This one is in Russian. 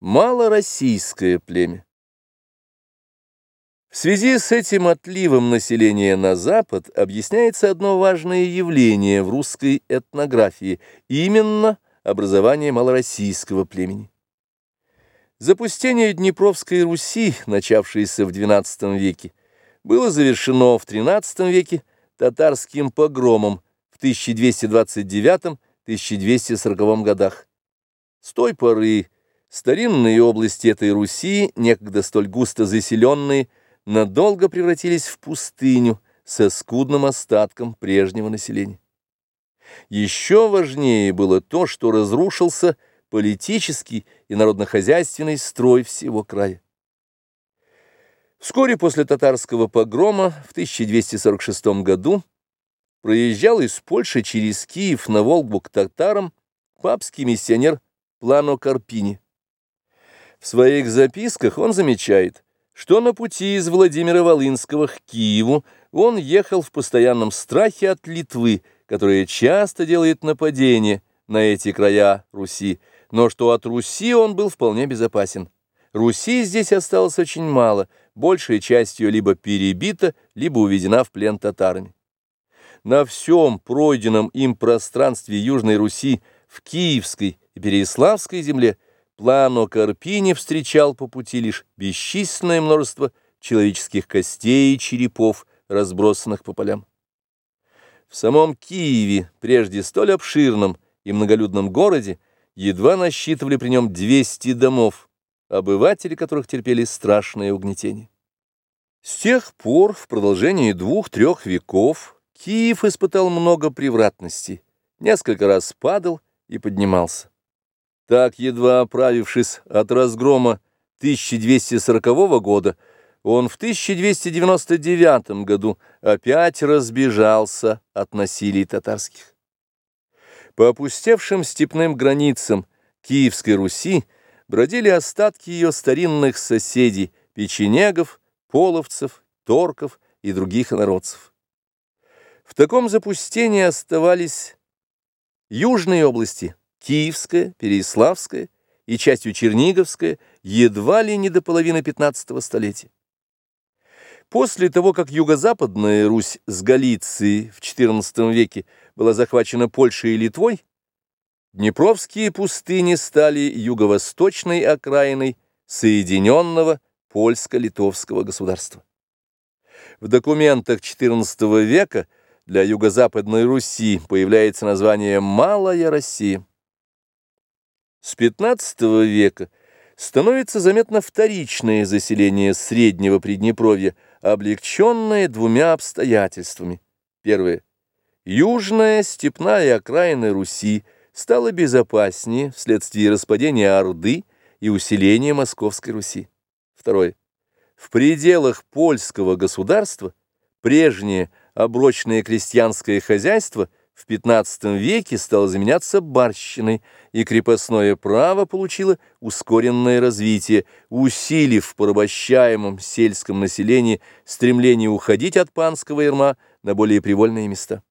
Малороссийское племя. В связи с этим отливом населения на Запад объясняется одно важное явление в русской этнографии, именно образование малороссийского племени. Запустение Днепровской Руси, начавшееся в XII веке, было завершено в XIII веке татарским погромом в 1229-1240 годах. С той поры Старинные области этой Руси, некогда столь густо заселенные, надолго превратились в пустыню со скудным остатком прежнего населения. Еще важнее было то, что разрушился политический и народно-хозяйственный строй всего края. Вскоре после татарского погрома в 1246 году проезжал из Польши через Киев на Волгу к татарам папский миссионер Плано Карпини. В своих записках он замечает, что на пути из Владимира Волынского к Киеву он ехал в постоянном страхе от Литвы, которая часто делает нападения на эти края Руси, но что от Руси он был вполне безопасен. Руси здесь осталось очень мало, большая часть ее либо перебита, либо уведена в плен татарами. На всем пройденном им пространстве Южной Руси, в Киевской и Переяславской земле – Плано Карпини встречал по пути лишь бесчисленное множество человеческих костей и черепов, разбросанных по полям. В самом Киеве, прежде столь обширном и многолюдном городе, едва насчитывали при нем 200 домов, обыватели которых терпели страшное угнетение. С тех пор, в продолжении двух-трех веков, Киев испытал много превратностей, несколько раз падал и поднимался. Так, едва оправившись от разгрома 1240 года, он в 1299 году опять разбежался от насилий татарских. По опустевшим степным границам Киевской Руси бродили остатки ее старинных соседей – печенегов, половцев, торков и других народцев. В таком запустении оставались южные области – Киевская, Переяславская и частью Черниговская едва ли не до половины XV столетия. После того, как юго-западная Русь с Галицией в XIV веке была захвачена Польшей и Литвой, Днепровские пустыни стали юго-восточной окраиной соединенного польско-литовского государства. В документах XIV века для юго-западной Руси появляется название «Малая Россия». С XV века становится заметно вторичное заселение Среднего Приднепровья, облегченное двумя обстоятельствами. Первое. Южная степная окраина Руси стала безопаснее вследствие распадения Орды и усиления Московской Руси. Второе. В пределах польского государства прежнее оброчное крестьянское хозяйство – в XV веке стало заменяться барщиной, и крепостное право получило ускоренное развитие, усилив в порабощаемом сельском населении стремление уходить от панского ерма на более привольные места.